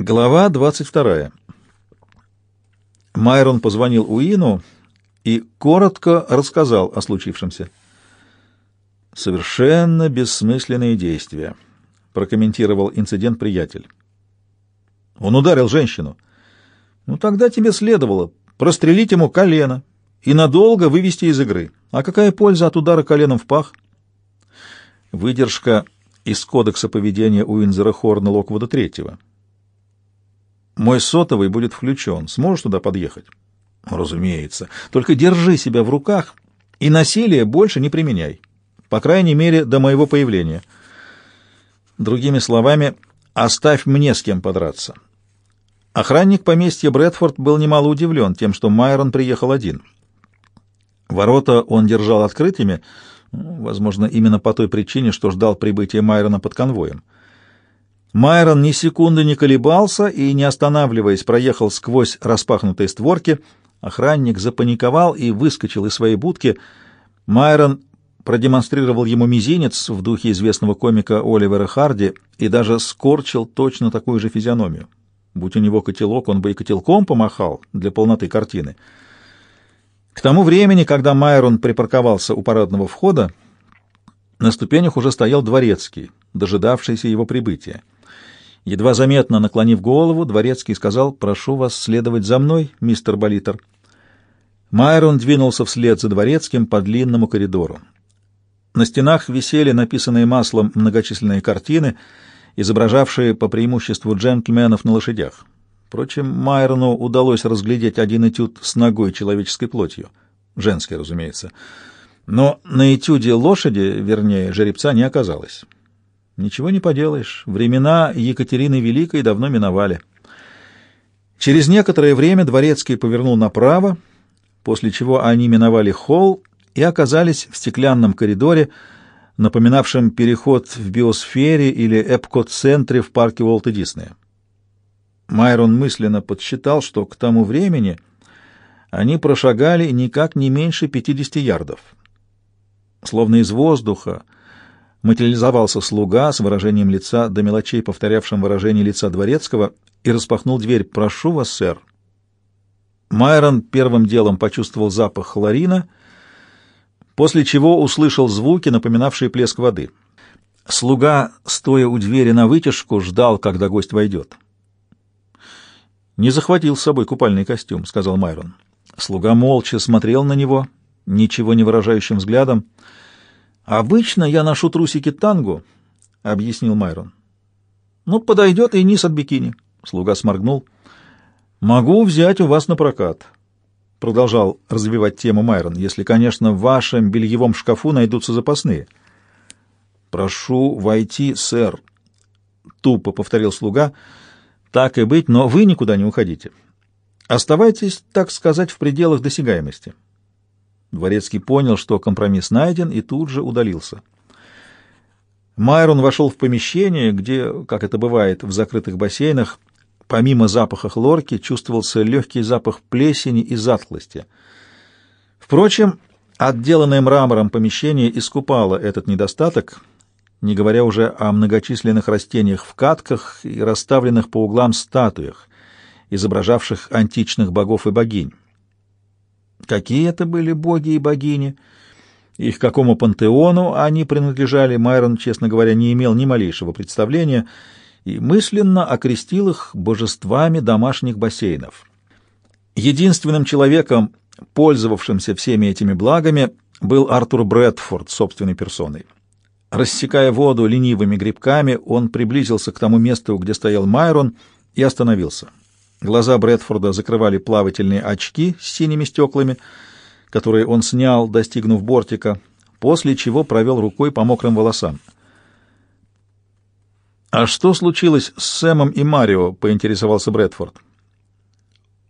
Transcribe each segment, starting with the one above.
Глава 22. Майрон позвонил Уину и коротко рассказал о случившемся. «Совершенно бессмысленные действия», — прокомментировал инцидент приятель. «Он ударил женщину. Ну, тогда тебе следовало прострелить ему колено и надолго вывести из игры. А какая польза от удара коленом в пах?» Выдержка из кодекса поведения Уинзера Хорна Локвуда Третьего. Мой сотовый будет включен. Сможешь туда подъехать? Разумеется. Только держи себя в руках и насилие больше не применяй. По крайней мере, до моего появления. Другими словами, оставь мне с кем подраться. Охранник поместья Брэдфорд был немало удивлен тем, что Майрон приехал один. Ворота он держал открытыми, возможно, именно по той причине, что ждал прибытия Майрона под конвоем. Майрон ни секунды не колебался и, не останавливаясь, проехал сквозь распахнутые створки. Охранник запаниковал и выскочил из своей будки. Майрон продемонстрировал ему мизинец в духе известного комика Оливера Харди и даже скорчил точно такую же физиономию. Будь у него котелок, он бы и котелком помахал для полноты картины. К тому времени, когда Майрон припарковался у парадного входа, на ступенях уже стоял дворецкий, дожидавшийся его прибытия. Едва заметно наклонив голову, дворецкий сказал, «Прошу вас следовать за мной, мистер Болитер». Майрон двинулся вслед за дворецким по длинному коридору. На стенах висели написанные маслом многочисленные картины, изображавшие по преимуществу джентльменов на лошадях. Впрочем, Майрону удалось разглядеть один этюд с ногой человеческой плотью. Женской, разумеется. Но на этюде лошади, вернее, жеребца, не оказалось. Ничего не поделаешь, времена Екатерины Великой давно миновали. Через некоторое время Дворецкий повернул направо, после чего они миновали холл и оказались в стеклянном коридоре, напоминавшем переход в биосфере или эпкот-центре в парке Уолта Диснея. Майрон мысленно подсчитал, что к тому времени они прошагали никак не меньше 50 ярдов. Словно из воздуха, материализовался слуга с выражением лица до мелочей, повторявшим выражение лица дворецкого, и распахнул дверь. «Прошу вас, сэр». Майрон первым делом почувствовал запах хлорина, после чего услышал звуки, напоминавшие плеск воды. Слуга, стоя у двери на вытяжку, ждал, когда гость войдет. «Не захватил с собой купальный костюм», — сказал Майрон. Слуга молча смотрел на него, ничего не выражающим взглядом. «Обычно я ношу трусики танго», — объяснил Майрон. «Ну, подойдет и низ от бикини», — слуга сморгнул. «Могу взять у вас на прокат», — продолжал развивать тему Майрон, «если, конечно, в вашем бельевом шкафу найдутся запасные». «Прошу войти, сэр», — тупо повторил слуга. «Так и быть, но вы никуда не уходите. Оставайтесь, так сказать, в пределах досягаемости». Дворецкий понял, что компромисс найден, и тут же удалился. Майрон вошел в помещение, где, как это бывает в закрытых бассейнах, помимо запаха хлорки чувствовался легкий запах плесени и затхлости. Впрочем, отделанное мрамором помещение искупало этот недостаток, не говоря уже о многочисленных растениях в катках и расставленных по углам статуях, изображавших античных богов и богинь. Какие это были боги и богини? И к какому пантеону они принадлежали, Майрон, честно говоря, не имел ни малейшего представления и мысленно окрестил их божествами домашних бассейнов. Единственным человеком, пользовавшимся всеми этими благами, был Артур Брэдфорд собственной персоной. Рассекая воду ленивыми грибками, он приблизился к тому месту, где стоял Майрон, и остановился. Глаза Брэдфорда закрывали плавательные очки с синими стеклами, которые он снял, достигнув бортика, после чего провел рукой по мокрым волосам. «А что случилось с Сэмом и Марио?» — поинтересовался Брэдфорд.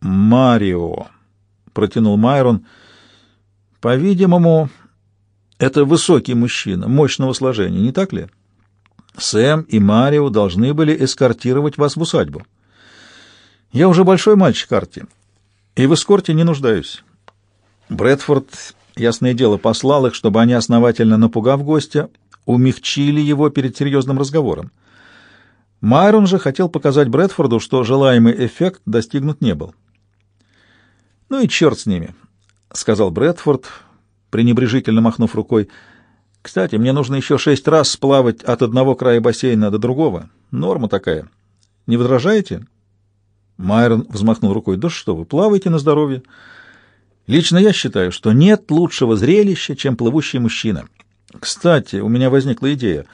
«Марио», — протянул Майрон. «По-видимому, это высокий мужчина, мощного сложения, не так ли? Сэм и Марио должны были эскортировать вас в усадьбу». Я уже большой мальчик, Арти, и в эскорте не нуждаюсь. Брэдфорд, ясное дело, послал их, чтобы они, основательно напугав гостя, умягчили его перед серьезным разговором. Майрон же хотел показать Брэдфорду, что желаемый эффект достигнут не был. «Ну и черт с ними», — сказал Брэдфорд, пренебрежительно махнув рукой. «Кстати, мне нужно еще шесть раз сплавать от одного края бассейна до другого. Норма такая. Не возражаете?» Майрон взмахнул рукой. «Да что вы, плавайте на здоровье. Лично я считаю, что нет лучшего зрелища, чем плывущий мужчина. Кстати, у меня возникла идея.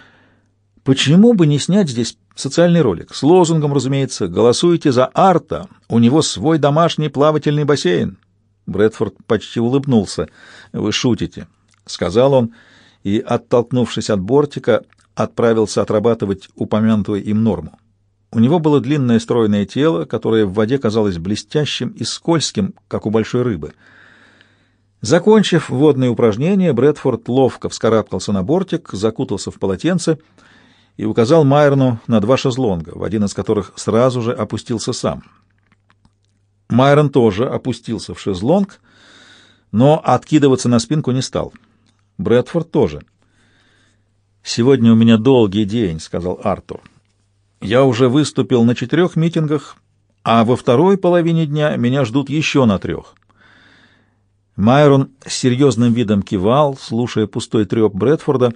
Почему бы не снять здесь социальный ролик? С лозунгом, разумеется, «Голосуйте за Арта, у него свой домашний плавательный бассейн». Брэдфорд почти улыбнулся. «Вы шутите», — сказал он, и, оттолкнувшись от бортика, отправился отрабатывать упомянутую им норму. У него было длинное стройное тело, которое в воде казалось блестящим и скользким, как у большой рыбы. Закончив водные упражнения, Брэдфорд ловко вскарабкался на бортик, закутался в полотенце и указал Майерну на два шезлонга, в один из которых сразу же опустился сам. Майрон тоже опустился в шезлонг, но откидываться на спинку не стал. Брэдфорд тоже. «Сегодня у меня долгий день», — сказал Артур. Я уже выступил на четырех митингах, а во второй половине дня меня ждут еще на трех. Майрон с серьезным видом кивал, слушая пустой треп Брэдфорда,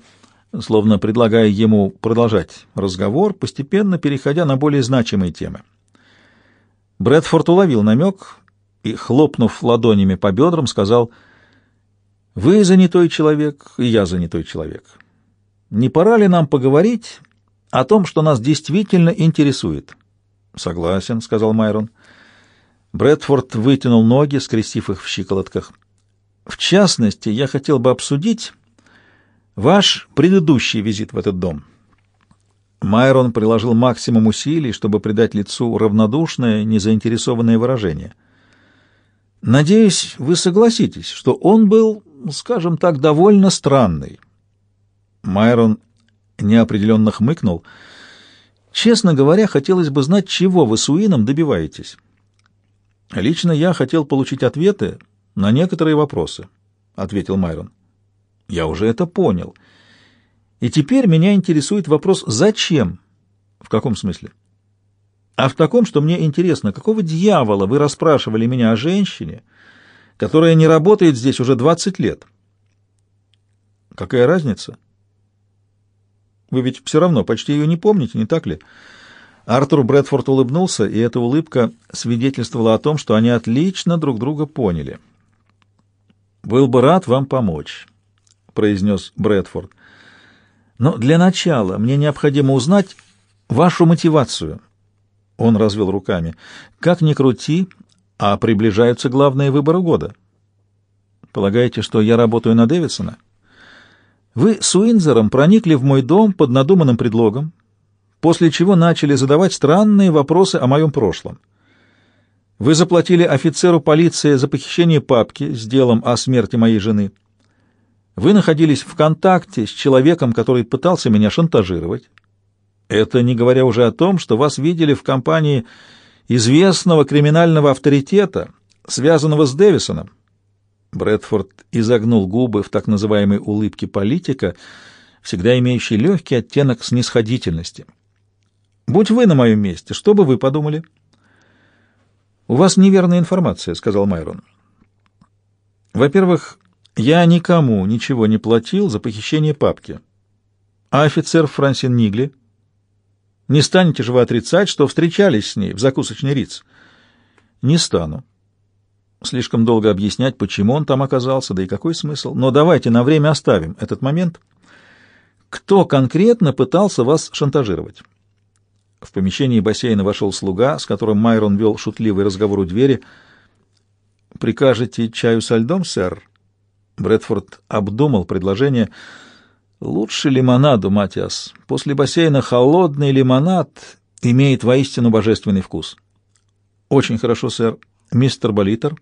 словно предлагая ему продолжать разговор, постепенно переходя на более значимые темы. Брэдфорд уловил намек и, хлопнув ладонями по бедрам, сказал, «Вы занятой человек, и я занятой человек. Не пора ли нам поговорить о том, что нас действительно интересует. Согласен, сказал Майрон. Брэдфорд вытянул ноги, скрестив их в щиколотках. В частности, я хотел бы обсудить ваш предыдущий визит в этот дом. Майрон приложил максимум усилий, чтобы придать лицу равнодушное, незаинтересованное выражение. Надеюсь, вы согласитесь, что он был, скажем так, довольно странный. Майрон неопределенно хмыкнул. «Честно говоря, хотелось бы знать, чего вы с Уином добиваетесь. Лично я хотел получить ответы на некоторые вопросы», — ответил Майрон. «Я уже это понял. И теперь меня интересует вопрос «зачем?» «В каком смысле?» «А в таком, что мне интересно, какого дьявола вы расспрашивали меня о женщине, которая не работает здесь уже двадцать лет?» «Какая разница?» Вы ведь все равно почти ее не помните, не так ли?» Артур Брэдфорд улыбнулся, и эта улыбка свидетельствовала о том, что они отлично друг друга поняли. «Был бы рад вам помочь», — произнес Брэдфорд. «Но для начала мне необходимо узнать вашу мотивацию». Он развел руками. «Как ни крути, а приближаются главные выборы года. Полагаете, что я работаю на Дэвидсона?» Вы с Уинзером проникли в мой дом под надуманным предлогом, после чего начали задавать странные вопросы о моем прошлом. Вы заплатили офицеру полиции за похищение папки с делом о смерти моей жены. Вы находились в контакте с человеком, который пытался меня шантажировать. Это не говоря уже о том, что вас видели в компании известного криминального авторитета, связанного с Дэвисоном. Брэдфорд изогнул губы в так называемой улыбке политика, всегда имеющей легкий оттенок снисходительности. «Будь вы на моем месте, что бы вы подумали?» «У вас неверная информация», — сказал Майрон. «Во-первых, я никому ничего не платил за похищение папки. А офицер Франсин Нигли? Не станете же вы отрицать, что встречались с ней в закусочной Риц?» «Не стану», Слишком долго объяснять, почему он там оказался, да и какой смысл. Но давайте на время оставим этот момент. Кто конкретно пытался вас шантажировать? В помещении бассейна вошел слуга, с которым Майрон вел шутливый разговор у двери. «Прикажете чаю со льдом, сэр?» Брэдфорд обдумал предложение. «Лучше лимонаду, Матиас. После бассейна холодный лимонад имеет воистину божественный вкус». «Очень хорошо, сэр. Мистер Болитер?»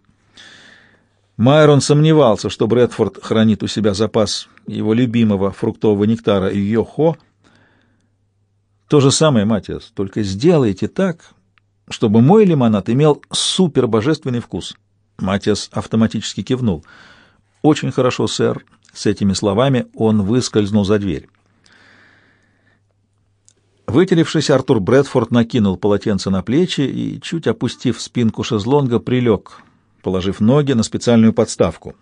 Майрон сомневался, что Брэдфорд хранит у себя запас его любимого фруктового нектара Йохо. То же самое, Матиас, только сделайте так, чтобы мой лимонад имел супербожественный вкус. Матиас автоматически кивнул. «Очень хорошо, сэр». С этими словами он выскользнул за дверь. Вытеревшись, Артур Брэдфорд накинул полотенце на плечи и, чуть опустив спинку шезлонга, прилег, положив ноги на специальную подставку.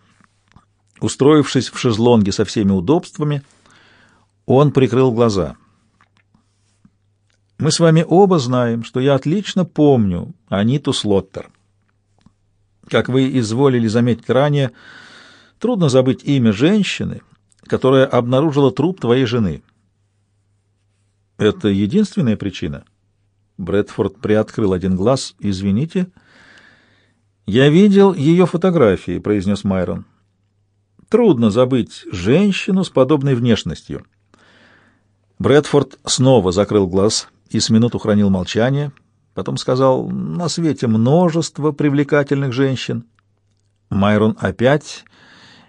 Устроившись в шезлонге со всеми удобствами, он прикрыл глаза. «Мы с вами оба знаем, что я отлично помню Аниту Слоттер. Как вы изволили заметить ранее, трудно забыть имя женщины, которая обнаружила труп твоей жены». Это единственная причина? Брэдфорд приоткрыл один глаз. Извините. Я видел ее фотографии, произнес Майрон. Трудно забыть женщину с подобной внешностью. Брэдфорд снова закрыл глаз и с минуту хранил молчание, потом сказал, на свете множество привлекательных женщин. Майрон опять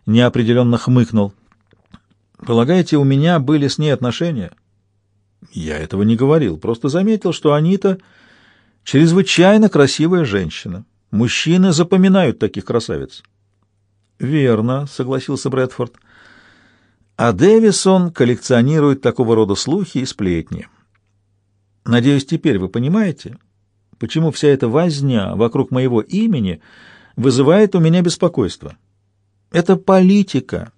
неопределенно хмыкнул. «Полагаете, у меня были с ней отношения?» Я этого не говорил, просто заметил, что Анита чрезвычайно красивая женщина. Мужчины запоминают таких красавиц. Верно, согласился Брэдфорд. А Дэвисон коллекционирует такого рода слухи и сплетни. Надеюсь, теперь вы понимаете, почему вся эта возня вокруг моего имени вызывает у меня беспокойство. Это политика.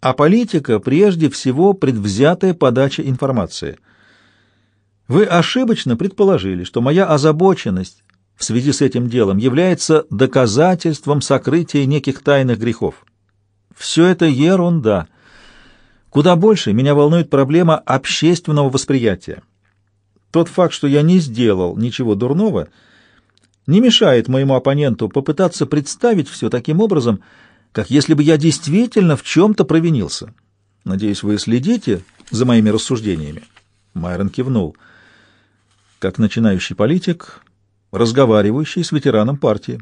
А политика прежде всего предвзятая подача информации — вы ошибочно предположили, что моя озабоченность в связи с этим делом является доказательством сокрытия неких тайных грехов. Все это ерунда. Куда больше меня волнует проблема общественного восприятия. Тот факт, что я не сделал ничего дурного, не мешает моему оппоненту попытаться представить все таким образом, как если бы я действительно в чем-то провинился. Надеюсь, вы следите за моими рассуждениями. Майрон кивнул — как начинающий политик, разговаривающий с ветераном партии.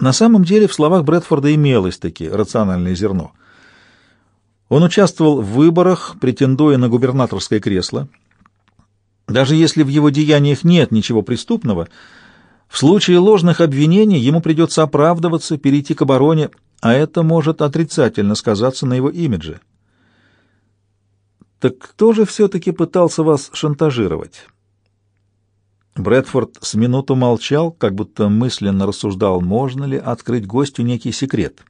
На самом деле в словах Брэдфорда имелось-таки рациональное зерно. Он участвовал в выборах, претендуя на губернаторское кресло. Даже если в его деяниях нет ничего преступного, в случае ложных обвинений ему придется оправдываться, перейти к обороне, а это может отрицательно сказаться на его имидже. Так кто же все-таки пытался вас шантажировать? Брэдфорд с минуту молчал, как будто мысленно рассуждал, можно ли открыть гостю некий секрет.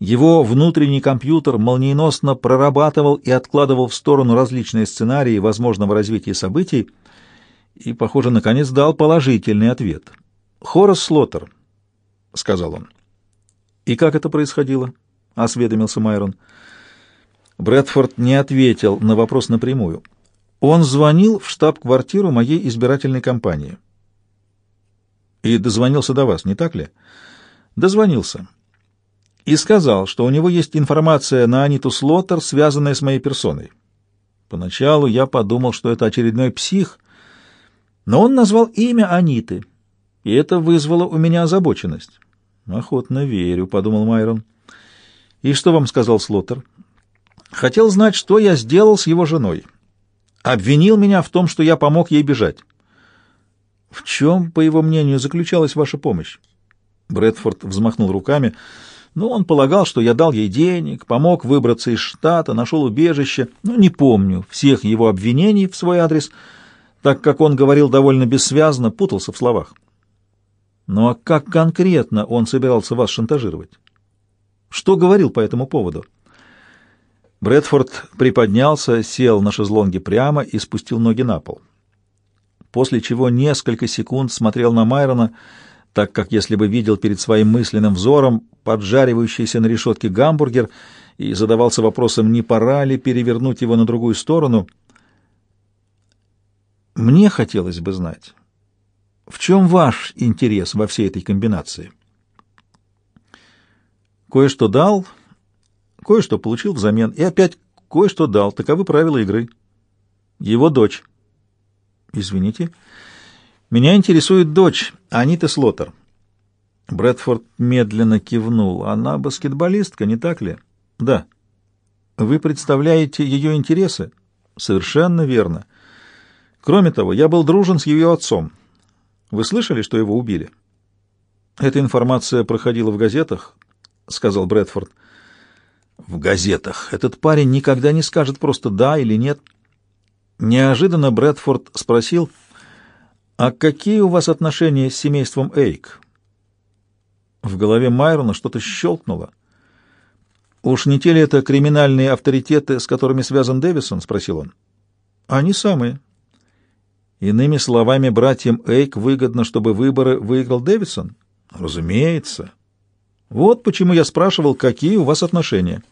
Его внутренний компьютер молниеносно прорабатывал и откладывал в сторону различные сценарии возможного развития событий и, похоже, наконец дал положительный ответ. «Хорас Слоттер», — сказал он. «И как это происходило?» — осведомился Майрон. Брэдфорд не ответил на вопрос напрямую. Он звонил в штаб-квартиру моей избирательной кампании. И дозвонился до вас, не так ли? Дозвонился. И сказал, что у него есть информация на Аниту Слоттер, связанная с моей персоной. Поначалу я подумал, что это очередной псих, но он назвал имя Аниты, и это вызвало у меня озабоченность. «Охотно верю», — подумал Майрон. «И что вам сказал Слоттер?» «Хотел знать, что я сделал с его женой» обвинил меня в том, что я помог ей бежать. В чем, по его мнению, заключалась ваша помощь? Брэдфорд взмахнул руками. Ну, он полагал, что я дал ей денег, помог выбраться из штата, нашел убежище. Ну, не помню всех его обвинений в свой адрес, так как он говорил довольно бессвязно, путался в словах. Ну, а как конкретно он собирался вас шантажировать? Что говорил по этому поводу? Брэдфорд приподнялся, сел на шезлонге прямо и спустил ноги на пол. После чего несколько секунд смотрел на Майрона, так как если бы видел перед своим мысленным взором поджаривающийся на решетке гамбургер и задавался вопросом, не пора ли перевернуть его на другую сторону. Мне хотелось бы знать, в чем ваш интерес во всей этой комбинации? Кое-что дал Кое-что получил взамен и опять кое-что дал. Таковы правила игры. Его дочь. Извините. Меня интересует дочь, Анита Слоттер. Брэдфорд медленно кивнул. Она баскетболистка, не так ли? Да. Вы представляете ее интересы? Совершенно верно. Кроме того, я был дружен с ее отцом. Вы слышали, что его убили? Эта информация проходила в газетах, сказал Брэдфорд в газетах. Этот парень никогда не скажет просто «да» или «нет». Неожиданно Брэдфорд спросил, «А какие у вас отношения с семейством Эйк?» В голове Майрона что-то щелкнуло. «Уж не те ли это криминальные авторитеты, с которыми связан Дэвисон?» — спросил он. «Они самые». Иными словами, братьям Эйк выгодно, чтобы выборы выиграл Дэвисон? Разумеется. Вот почему я спрашивал, какие у вас отношения.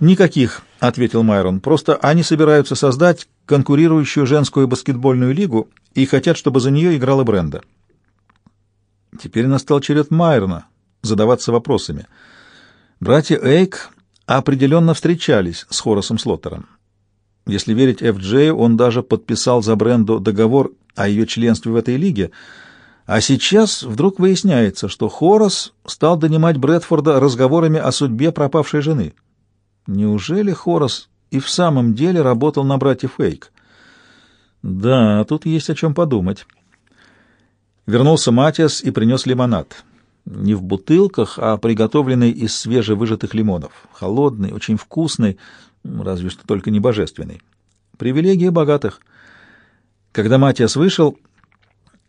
«Никаких», — ответил Майрон. «Просто они собираются создать конкурирующую женскую баскетбольную лигу и хотят, чтобы за нее играла Бренда». Теперь настал черед Майрона задаваться вопросами. Братья Эйк определенно встречались с Хорасом Слоттером. Если верить Ф.Джей, он даже подписал за Бренду договор о ее членстве в этой лиге, а сейчас вдруг выясняется, что Хорас стал донимать Брэдфорда разговорами о судьбе пропавшей жены. Неужели Хорас и в самом деле работал на братьев Фейк? Да, тут есть о чем подумать. Вернулся Матиас и принес лимонад. Не в бутылках, а приготовленный из свежевыжатых лимонов. Холодный, очень вкусный, разве что только не божественный. Привилегия богатых. Когда Матиас вышел,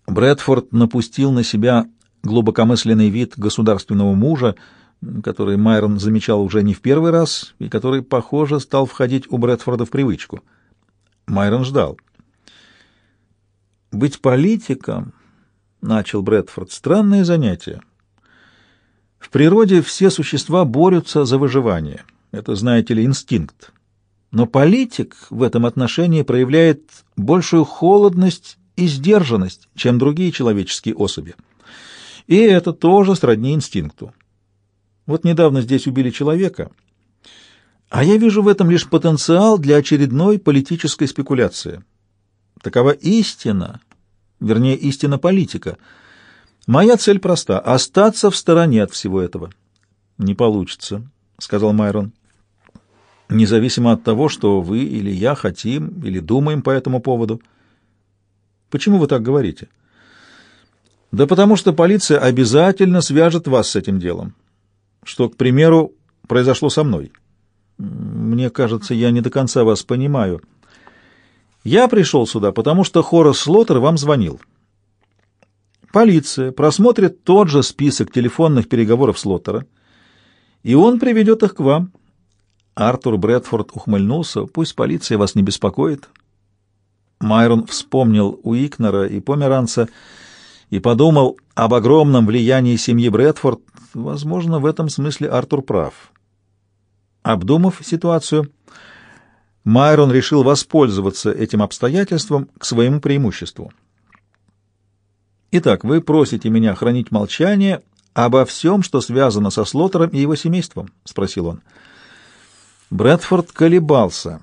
Брэдфорд напустил на себя глубокомысленный вид государственного мужа, который Майрон замечал уже не в первый раз и который, похоже, стал входить у Брэдфорда в привычку. Майрон ждал. «Быть политиком», — начал Брэдфорд, — «странное занятие. В природе все существа борются за выживание. Это, знаете ли, инстинкт. Но политик в этом отношении проявляет большую холодность и сдержанность, чем другие человеческие особи. И это тоже сродни инстинкту. Вот недавно здесь убили человека, а я вижу в этом лишь потенциал для очередной политической спекуляции. Такова истина, вернее, истина политика. Моя цель проста — остаться в стороне от всего этого. — Не получится, — сказал Майрон. — Независимо от того, что вы или я хотим или думаем по этому поводу. Почему вы так говорите? — Да потому что полиция обязательно свяжет вас с этим делом что, к примеру, произошло со мной. Мне кажется, я не до конца вас понимаю. Я пришел сюда, потому что Хорас Слоттер вам звонил. Полиция просмотрит тот же список телефонных переговоров Слоттера, и он приведет их к вам. Артур Брэдфорд ухмыльнулся. Пусть полиция вас не беспокоит. Майрон вспомнил Уикнера и Померанца и подумал об огромном влиянии семьи Брэдфорд Возможно, в этом смысле Артур прав. Обдумав ситуацию, Майрон решил воспользоваться этим обстоятельством к своему преимуществу. «Итак, вы просите меня хранить молчание обо всем, что связано со Слоттером и его семейством?» — спросил он. Брэдфорд колебался.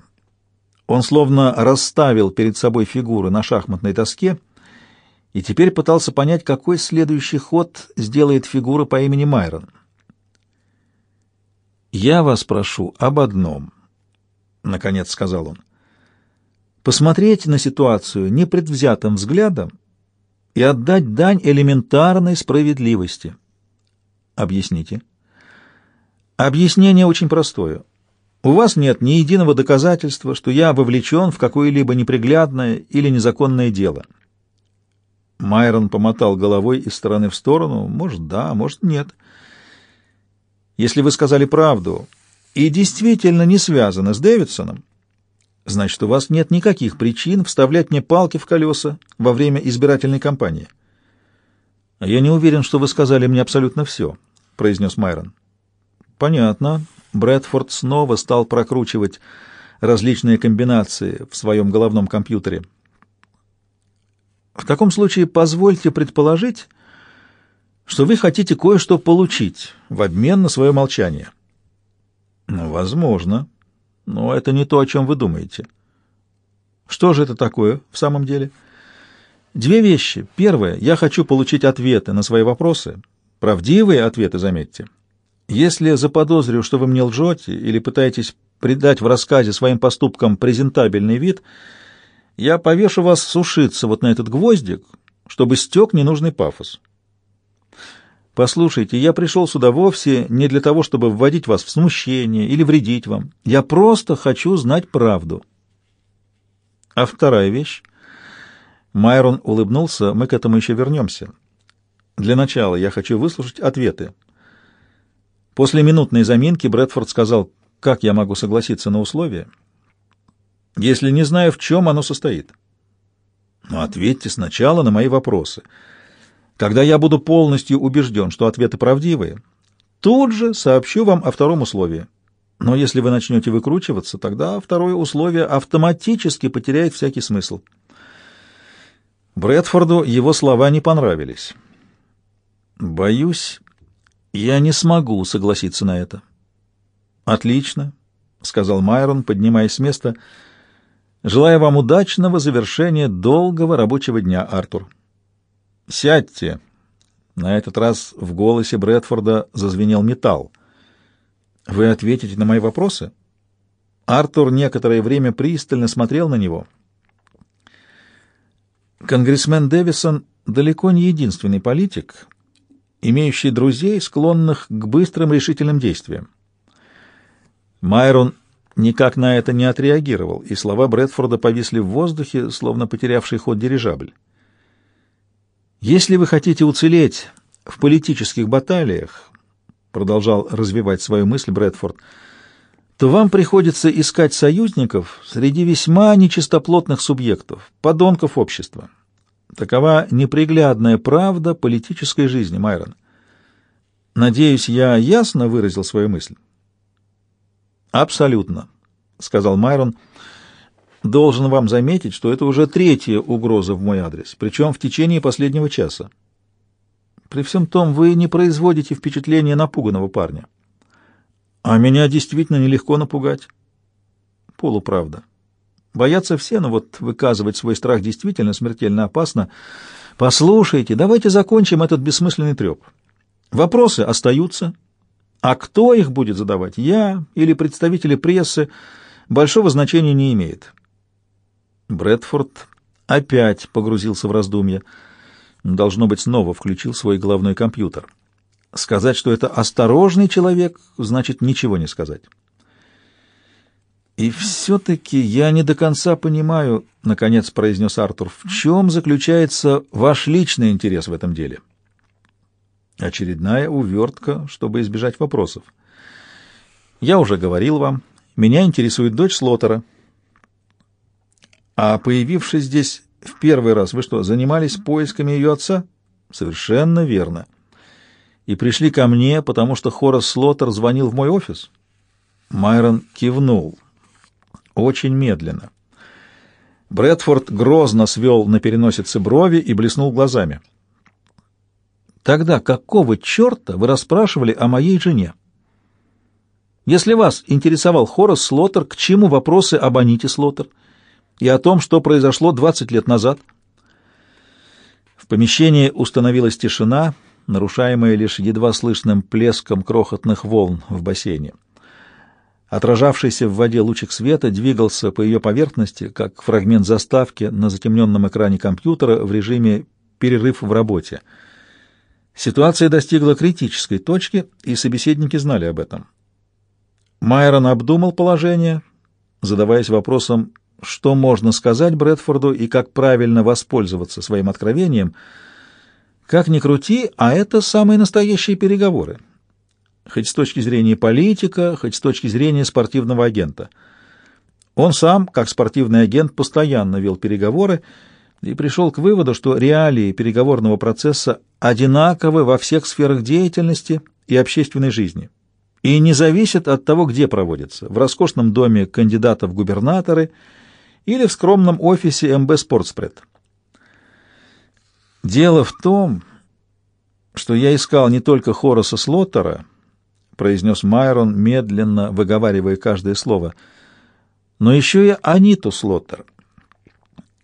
Он словно расставил перед собой фигуры на шахматной доске — и теперь пытался понять, какой следующий ход сделает фигура по имени Майрон. «Я вас прошу об одном», — наконец сказал он. «Посмотреть на ситуацию непредвзятым взглядом и отдать дань элементарной справедливости». «Объясните». «Объяснение очень простое. У вас нет ни единого доказательства, что я вовлечен в какое-либо неприглядное или незаконное дело». Майрон помотал головой из стороны в сторону. Может, да, может, нет. Если вы сказали правду и действительно не связаны с Дэвидсоном, значит, у вас нет никаких причин вставлять мне палки в колеса во время избирательной кампании. А я не уверен, что вы сказали мне абсолютно все, — произнес Майрон. Понятно. Брэдфорд снова стал прокручивать различные комбинации в своем головном компьютере. В таком случае позвольте предположить, что вы хотите кое-что получить в обмен на свое молчание. Ну, возможно. Но это не то, о чем вы думаете. Что же это такое в самом деле? Две вещи. Первое. Я хочу получить ответы на свои вопросы. Правдивые ответы, заметьте. Если заподозрю, что вы мне лжете или пытаетесь придать в рассказе своим поступкам презентабельный вид — я повешу вас сушиться вот на этот гвоздик, чтобы стек ненужный пафос. Послушайте, я пришел сюда вовсе не для того, чтобы вводить вас в смущение или вредить вам. Я просто хочу знать правду. А вторая вещь? Майрон улыбнулся, мы к этому еще вернемся. Для начала я хочу выслушать ответы. После минутной заминки Брэдфорд сказал, как я могу согласиться на условия, если не знаю, в чем оно состоит. Но ответьте сначала на мои вопросы. Когда я буду полностью убежден, что ответы правдивые, тут же сообщу вам о втором условии. Но если вы начнете выкручиваться, тогда второе условие автоматически потеряет всякий смысл. Брэдфорду его слова не понравились. «Боюсь, я не смогу согласиться на это». «Отлично», — сказал Майрон, поднимаясь с места. «Желаю вам удачного завершения долгого рабочего дня, Артур». «Сядьте». На этот раз в голосе Брэдфорда зазвенел металл. «Вы ответите на мои вопросы?» Артур некоторое время пристально смотрел на него. Конгрессмен Дэвисон далеко не единственный политик, имеющий друзей, склонных к быстрым решительным действиям. Майрон никак на это не отреагировал, и слова Брэдфорда повисли в воздухе, словно потерявший ход дирижабль. «Если вы хотите уцелеть в политических баталиях, — продолжал развивать свою мысль Брэдфорд, — то вам приходится искать союзников среди весьма нечистоплотных субъектов, подонков общества. Такова неприглядная правда политической жизни, Майрон. Надеюсь, я ясно выразил свою мысль? Абсолютно, сказал Майрон. Должен вам заметить, что это уже третья угроза в мой адрес, причем в течение последнего часа. При всем том, вы не производите впечатление напуганного парня. А меня действительно нелегко напугать. Полуправда. Боятся все, но вот выказывать свой страх действительно смертельно опасно. Послушайте, давайте закончим этот бессмысленный треп. Вопросы остаются. А кто их будет задавать, я или представители прессы, большого значения не имеет. Брэдфорд опять погрузился в раздумья. Должно быть, снова включил свой головной компьютер. Сказать, что это осторожный человек, значит ничего не сказать. «И все-таки я не до конца понимаю, — наконец произнес Артур, — в чем заключается ваш личный интерес в этом деле?» Очередная увертка, чтобы избежать вопросов. «Я уже говорил вам, меня интересует дочь Слотера. А появившись здесь в первый раз, вы что, занимались поисками ее отца?» «Совершенно верно. И пришли ко мне, потому что Хорас Слотер звонил в мой офис?» Майрон кивнул очень медленно. Брэдфорд грозно свел на переносице брови и блеснул глазами. «Тогда какого черта вы расспрашивали о моей жене? Если вас интересовал Хорас Слоттер, к чему вопросы об Аните Слоттер и о том, что произошло 20 лет назад?» В помещении установилась тишина, нарушаемая лишь едва слышным плеском крохотных волн в бассейне. Отражавшийся в воде лучик света двигался по ее поверхности, как фрагмент заставки на затемненном экране компьютера в режиме «перерыв в работе». Ситуация достигла критической точки, и собеседники знали об этом. Майрон обдумал положение, задаваясь вопросом, что можно сказать Брэдфорду и как правильно воспользоваться своим откровением. Как ни крути, а это самые настоящие переговоры хоть с точки зрения политика, хоть с точки зрения спортивного агента. Он сам, как спортивный агент, постоянно вел переговоры и пришел к выводу, что реалии переговорного процесса одинаковы во всех сферах деятельности и общественной жизни и не зависят от того, где проводятся – в роскошном доме кандидата в губернаторы или в скромном офисе МБ «Спортспред». Дело в том, что я искал не только Хораса Слоттера, — произнес Майрон, медленно выговаривая каждое слово. «Но еще и Аниту Слоттер».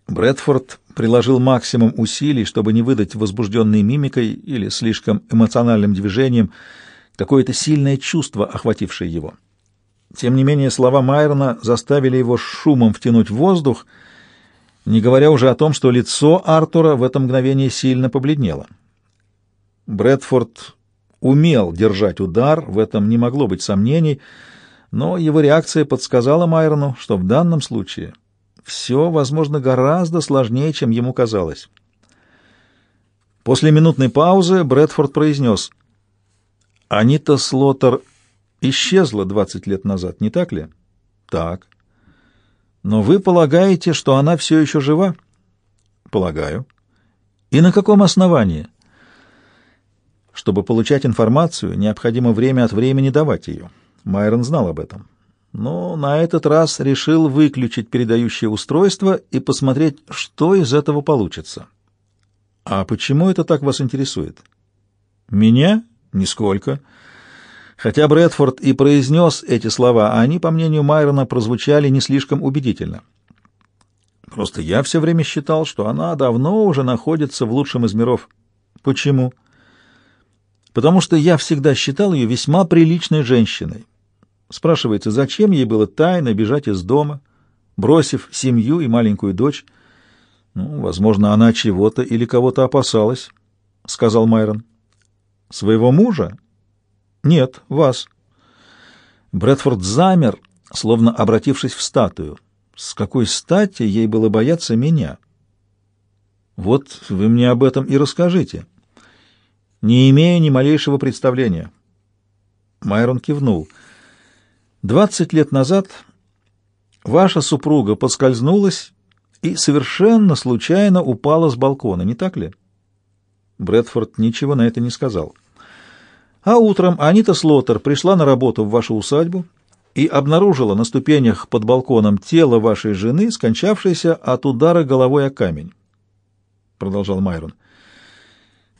Брэдфорд приложил максимум усилий, чтобы не выдать возбужденной мимикой или слишком эмоциональным движением какое-то сильное чувство, охватившее его. Тем не менее, слова Майрона заставили его шумом втянуть воздух, не говоря уже о том, что лицо Артура в это мгновение сильно побледнело. Брэдфорд умел держать удар, в этом не могло быть сомнений, но его реакция подсказала Майрону, что в данном случае все, возможно, гораздо сложнее, чем ему казалось. После минутной паузы Брэдфорд произнес. «Анита Слоттер исчезла 20 лет назад, не так ли?» «Так». «Но вы полагаете, что она все еще жива?» «Полагаю». «И на каком основании?» Чтобы получать информацию, необходимо время от времени давать ее. Майрон знал об этом. Но на этот раз решил выключить передающее устройство и посмотреть, что из этого получится. А почему это так вас интересует? Меня? Нисколько. Хотя Брэдфорд и произнес эти слова, они, по мнению Майрона, прозвучали не слишком убедительно. Просто я все время считал, что она давно уже находится в лучшем из миров. Почему? Потому что я всегда считал ее весьма приличной женщиной. Спрашивается, зачем ей было тайно бежать из дома, бросив семью и маленькую дочь? Ну, возможно, она чего-то или кого-то опасалась, — сказал Майрон. Своего мужа? Нет, вас. Брэдфорд замер, словно обратившись в статую. С какой стати ей было бояться меня? Вот вы мне об этом и расскажите. Не имея ни малейшего представления. Майрон кивнул. Двадцать лет назад ваша супруга поскользнулась и совершенно случайно упала с балкона, не так ли? Брэдфорд ничего на это не сказал. А утром Анита Слоттер пришла на работу в вашу усадьбу и обнаружила на ступенях под балконом тело вашей жены, скончавшейся от удара головой о камень. Продолжал Майрон.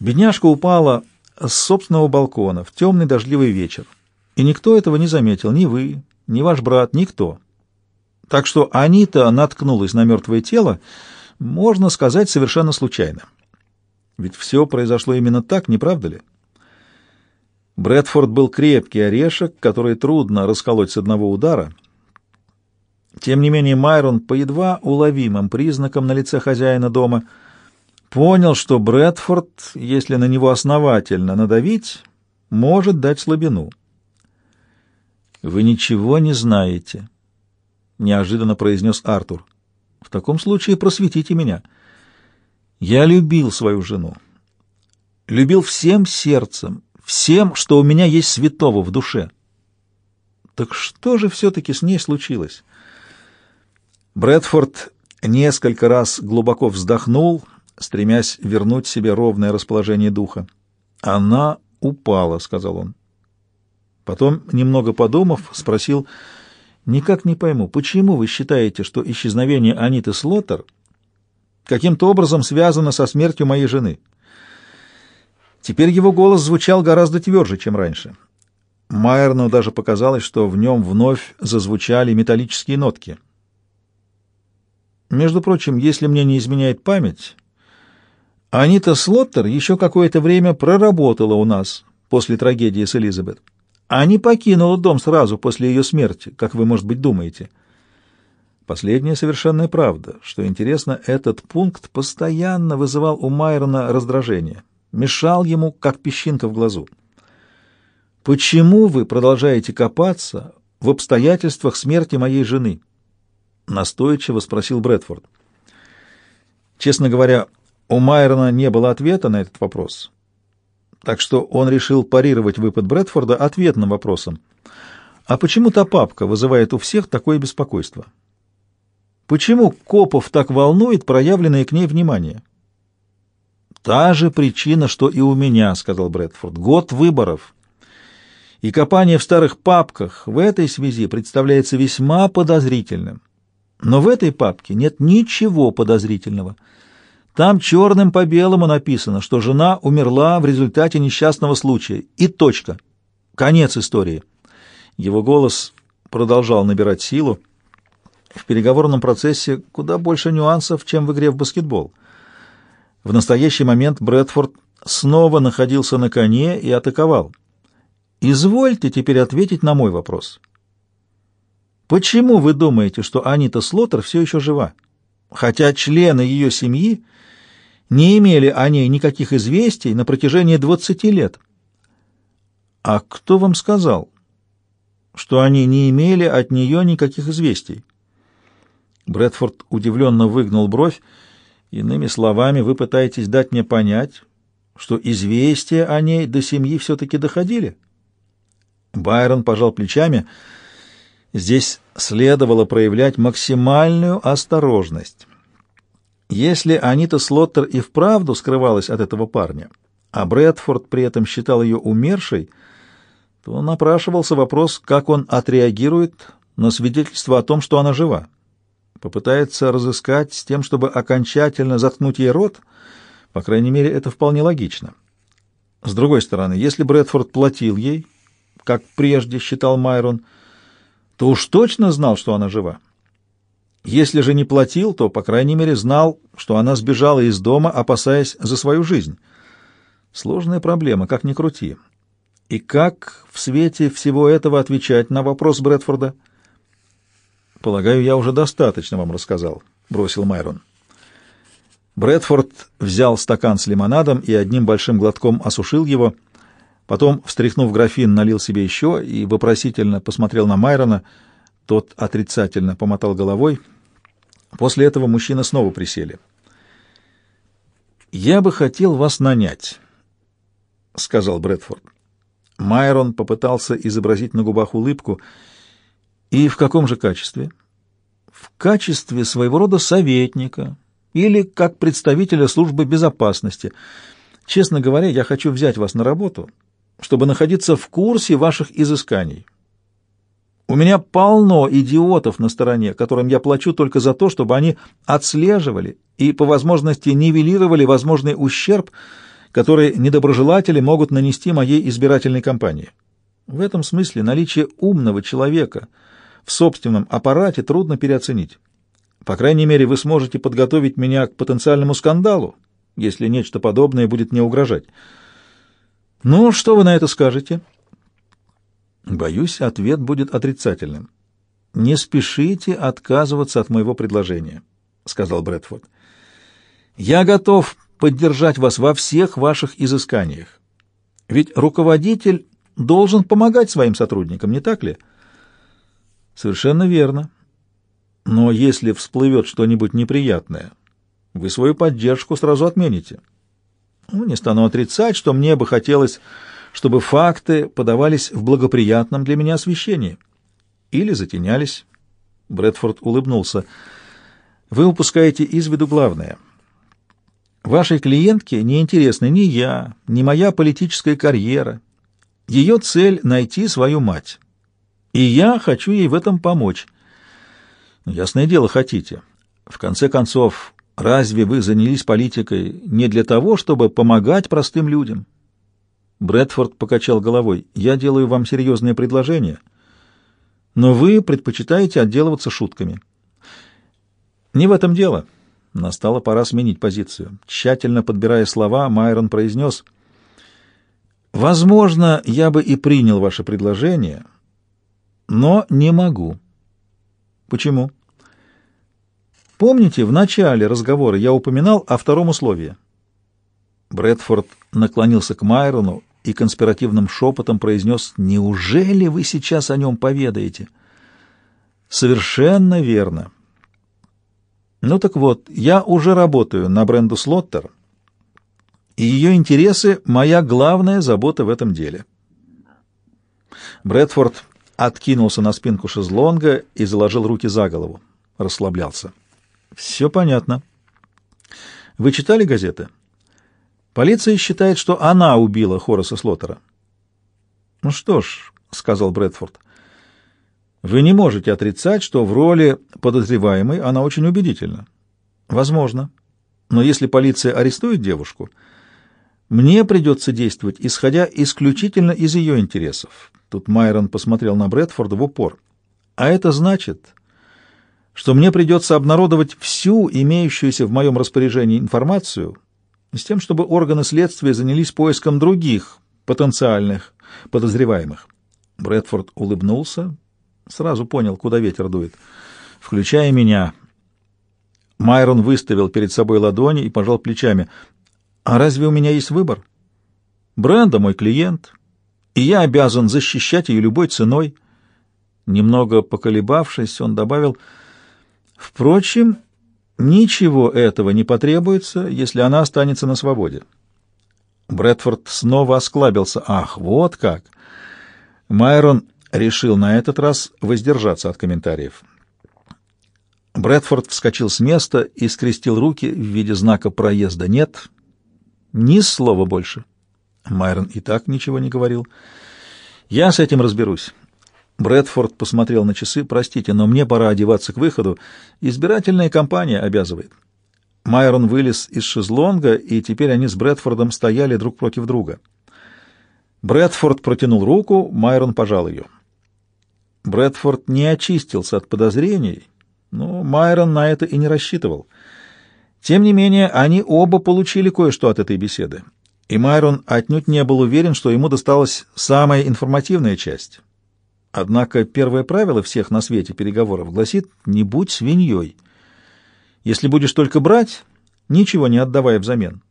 Бедняжка упала с собственного балкона в темный дождливый вечер, и никто этого не заметил, ни вы, ни ваш брат, никто. Так что Анита наткнулась на мертвое тело, можно сказать, совершенно случайно. Ведь все произошло именно так, не правда ли? Брэдфорд был крепкий орешек, который трудно расколоть с одного удара. Тем не менее Майрон по едва уловимым признакам на лице хозяина дома понял, что Брэдфорд, если на него основательно надавить, может дать слабину. «Вы ничего не знаете», — неожиданно произнес Артур. «В таком случае просветите меня. Я любил свою жену. Любил всем сердцем, всем, что у меня есть святого в душе. Так что же все-таки с ней случилось? Брэдфорд несколько раз глубоко вздохнул, стремясь вернуть себе ровное расположение духа. «Она упала», — сказал он. Потом, немного подумав, спросил, «Никак не пойму, почему вы считаете, что исчезновение Аниты Слоттер каким-то образом связано со смертью моей жены?» Теперь его голос звучал гораздо тверже, чем раньше. Майерну даже показалось, что в нем вновь зазвучали металлические нотки. Между прочим, если мне не изменяет память, Анита Слоттер еще какое-то время проработала у нас после трагедии с Элизабет, а не покинула дом сразу после ее смерти, как вы, может быть, думаете. Последняя совершенная правда. Что интересно, этот пункт постоянно вызывал у Майерна раздражение мешал ему, как песчинка в глазу. «Почему вы продолжаете копаться в обстоятельствах смерти моей жены?» — настойчиво спросил Брэдфорд. Честно говоря, у Майрона не было ответа на этот вопрос, так что он решил парировать выпад Брэдфорда ответным вопросом. «А почему та папка вызывает у всех такое беспокойство? Почему Копов так волнует проявленное к ней внимание?» «Та же причина, что и у меня», — сказал Брэдфорд. «Год выборов. И копание в старых папках в этой связи представляется весьма подозрительным. Но в этой папке нет ничего подозрительного. Там черным по белому написано, что жена умерла в результате несчастного случая. И точка. Конец истории». Его голос продолжал набирать силу. В переговорном процессе куда больше нюансов, чем в игре в баскетбол. В настоящий момент Брэдфорд снова находился на коне и атаковал. Извольте теперь ответить на мой вопрос. Почему вы думаете, что Анита Слоттер все еще жива? Хотя члены ее семьи не имели о ней никаких известий на протяжении двадцати лет. А кто вам сказал, что они не имели от нее никаких известий? Брэдфорд удивленно выгнул бровь. Иными словами, вы пытаетесь дать мне понять, что известия о ней до семьи все-таки доходили? Байрон пожал плечами. Здесь следовало проявлять максимальную осторожность. Если Анита Слоттер и вправду скрывалась от этого парня, а Брэдфорд при этом считал ее умершей, то напрашивался вопрос, как он отреагирует на свидетельство о том, что она жива. Попытается разыскать с тем, чтобы окончательно заткнуть ей рот, по крайней мере, это вполне логично. С другой стороны, если Брэдфорд платил ей, как прежде считал Майрон, то уж точно знал, что она жива. Если же не платил, то, по крайней мере, знал, что она сбежала из дома, опасаясь за свою жизнь. Сложная проблема, как ни крути. И как в свете всего этого отвечать на вопрос Брэдфорда? «Полагаю, я уже достаточно вам рассказал», — бросил Майрон. Брэдфорд взял стакан с лимонадом и одним большим глотком осушил его, потом, встряхнув графин, налил себе еще и вопросительно посмотрел на Майрона. Тот отрицательно помотал головой. После этого мужчины снова присели. «Я бы хотел вас нанять», — сказал Брэдфорд. Майрон попытался изобразить на губах улыбку. «И в каком же качестве?» «В качестве своего рода советника или как представителя службы безопасности. Честно говоря, я хочу взять вас на работу, чтобы находиться в курсе ваших изысканий. У меня полно идиотов на стороне, которым я плачу только за то, чтобы они отслеживали и, по возможности, нивелировали возможный ущерб, который недоброжелатели могут нанести моей избирательной кампании. В этом смысле наличие умного человека в собственном аппарате трудно переоценить. По крайней мере, вы сможете подготовить меня к потенциальному скандалу, если нечто подобное будет мне угрожать. Ну, что вы на это скажете? Боюсь, ответ будет отрицательным. Не спешите отказываться от моего предложения, сказал Брэдфорд. Я готов поддержать вас во всех ваших изысканиях. Ведь руководитель должен помогать своим сотрудникам, не так ли? Совершенно верно. Но если всплывет что-нибудь неприятное, вы свою поддержку сразу отмените. Ну, не стану отрицать, что мне бы хотелось, чтобы факты подавались в благоприятном для меня освещении. Или затенялись. Брэдфорд улыбнулся. Вы упускаете из виду главное — Вашей клиентке не интересны ни я, ни моя политическая карьера. Ее цель — найти свою мать. И я хочу ей в этом помочь. Ну, ясное дело, хотите. В конце концов, разве вы занялись политикой не для того, чтобы помогать простым людям? Брэдфорд покачал головой. Я делаю вам серьезное предложение, но вы предпочитаете отделываться шутками. Не в этом дело. Настала пора сменить позицию. Тщательно подбирая слова, Майрон произнес, «Возможно, я бы и принял ваше предложение, но не могу». «Почему?» «Помните, в начале разговора я упоминал о втором условии?» Брэдфорд наклонился к Майрону и конспиративным шепотом произнес, «Неужели вы сейчас о нем поведаете?» «Совершенно верно». Ну так вот, я уже работаю на бренду Слоттер, и ее интересы — моя главная забота в этом деле. Брэдфорд откинулся на спинку шезлонга и заложил руки за голову. Расслаблялся. «Все понятно. Вы читали газеты? Полиция считает, что она убила Хораса Слоттера». «Ну что ж», — сказал Брэдфорд, — вы не можете отрицать, что в роли подозреваемой она очень убедительна. Возможно. Но если полиция арестует девушку, мне придется действовать, исходя исключительно из ее интересов. Тут Майрон посмотрел на Брэдфорда в упор. А это значит, что мне придется обнародовать всю имеющуюся в моем распоряжении информацию с тем, чтобы органы следствия занялись поиском других потенциальных подозреваемых. Брэдфорд улыбнулся, Сразу понял, куда ветер дует. «Включая меня». Майрон выставил перед собой ладони и пожал плечами. «А разве у меня есть выбор? Бренда мой клиент, и я обязан защищать ее любой ценой». Немного поколебавшись, он добавил, Впрочем, ничего этого не потребуется, если она останется на свободе. Брэдфорд снова осклабился. Ах, вот как! Майрон решил на этот раз воздержаться от комментариев. Брэдфорд вскочил с места и скрестил руки в виде знака проезда «нет». Ни слова больше. Майрон и так ничего не говорил. «Я с этим разберусь». Брэдфорд посмотрел на часы. «Простите, но мне пора одеваться к выходу. Избирательная кампания обязывает». Майрон вылез из шезлонга, и теперь они с Брэдфордом стояли друг против друга. Брэдфорд протянул руку, Майрон пожал ее. Брэдфорд не очистился от подозрений, но Майрон на это и не рассчитывал. Тем не менее, они оба получили кое-что от этой беседы, и Майрон отнюдь не был уверен, что ему досталась самая информативная часть. Однако первое правило всех на свете переговоров гласит «не будь свиньей». Если будешь только брать, ничего не отдавая взамен,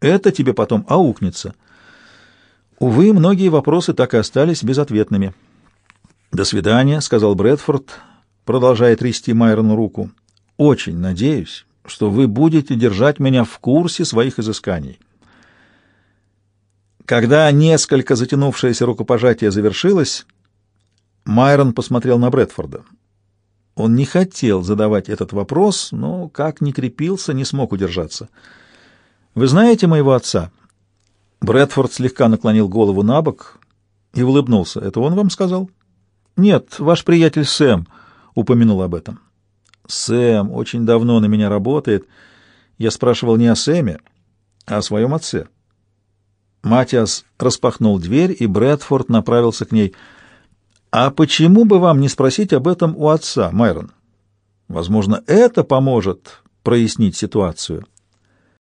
это тебе потом аукнется. Увы, многие вопросы так и остались безответными. «До свидания», — сказал Брэдфорд, продолжая трясти Майрону руку. «Очень надеюсь, что вы будете держать меня в курсе своих изысканий». Когда несколько затянувшееся рукопожатие завершилось, Майрон посмотрел на Брэдфорда. Он не хотел задавать этот вопрос, но, как ни крепился, не смог удержаться. «Вы знаете моего отца?» Брэдфорд слегка наклонил голову на бок и улыбнулся. «Это он вам сказал?» «Нет, ваш приятель Сэм упомянул об этом». «Сэм очень давно на меня работает. Я спрашивал не о Сэме, а о своем отце». Матиас распахнул дверь, и Брэдфорд направился к ней – а почему бы вам не спросить об этом у отца, Майрон? Возможно, это поможет прояснить ситуацию.